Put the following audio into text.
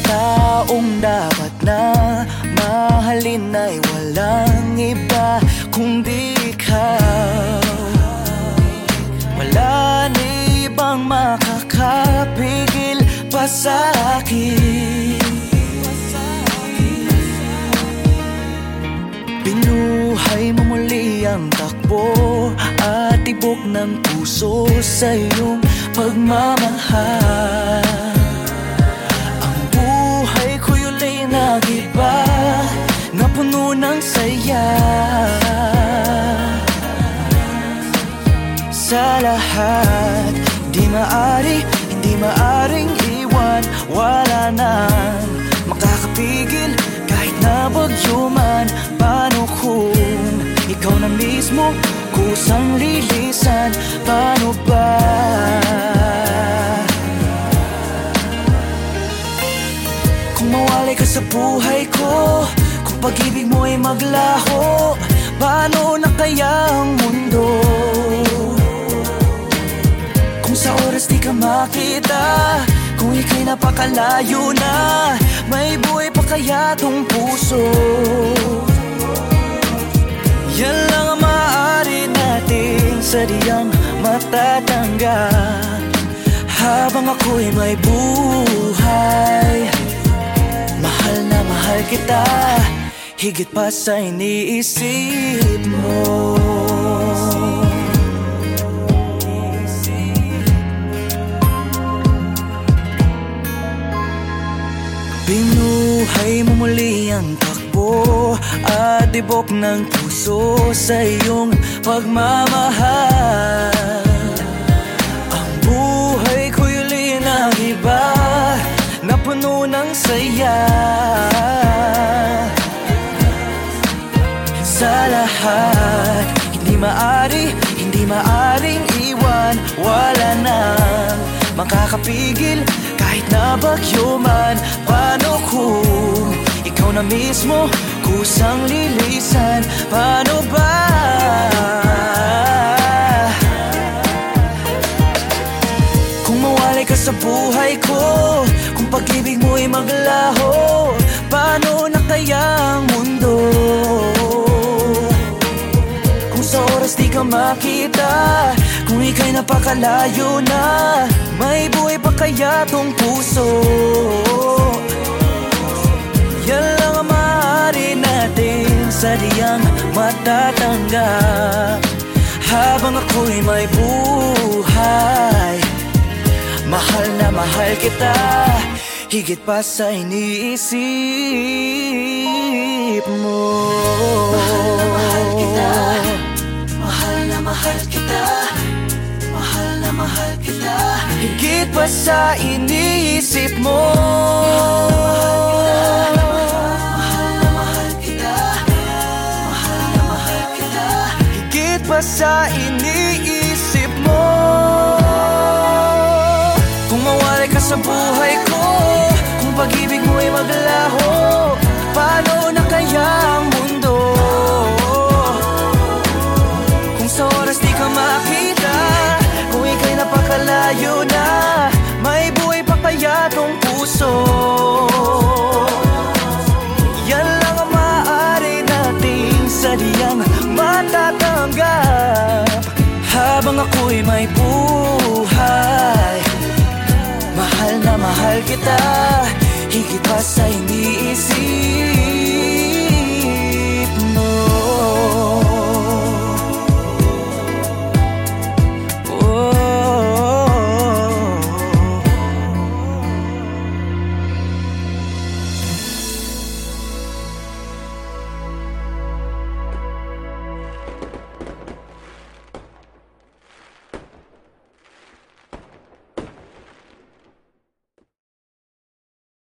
taong dapat na mahalin ay walang iba kundi ikaw Wala na ibang makakapigil pa sa akin. Binuhay mo muli ang takbo At tibok ng puso sa iyong pagmamahal saya Sa lahat Di maari, hindi maaring iwan. Wala nang makakapigil Kahit na bagyo man. Paano kung ikaw na mismo Kusang lilisan? Paano ba? Kung mawalay ka sa buhay ko pag-ibig mo ay maglaho. Paano na kaya ang mundo? Kung sa oras di ka makita Kung ika'y napakalayo na May buhay pa kaya tong puso? Yan lang ang maaari natin Sadyang matatanggap Habang ako'y may buhay Higit pa sa iniisip mo. Binuhay mo muli ang takbo At tibok ng puso sa iyong pagmamahal. Ang buhay ko'y uli na iba Na puno ng saya Sa lahat. Hindi maari, hindi maaring iwan. Wala nang makakapigil Kahit na bagyo man. Paano kung ikaw na mismo Kusang lilisan? Paano ba? Kung mawalay ka sa buhay ko Kung pag-ibig mo'y maglaho makita. Kung ika'y napakalayo na May buhay pa kaya tong puso? Yan lang ang maaari natin Sadyang matatanggap Habang ako'y may buhay Mahal na mahal kita. Higit pa sa iniisip mo. Mahal na mahal kita kita. Mahal na mahal kita. Higit pa sa iniisip mo. Pa sa iniisip mo. Kung mawalay ka sa buhay ko Kung pag-ibig mo ay maglaho Paano na Habang ako'y may buhay. Mahal na mahal kita Higit pa sa iniisip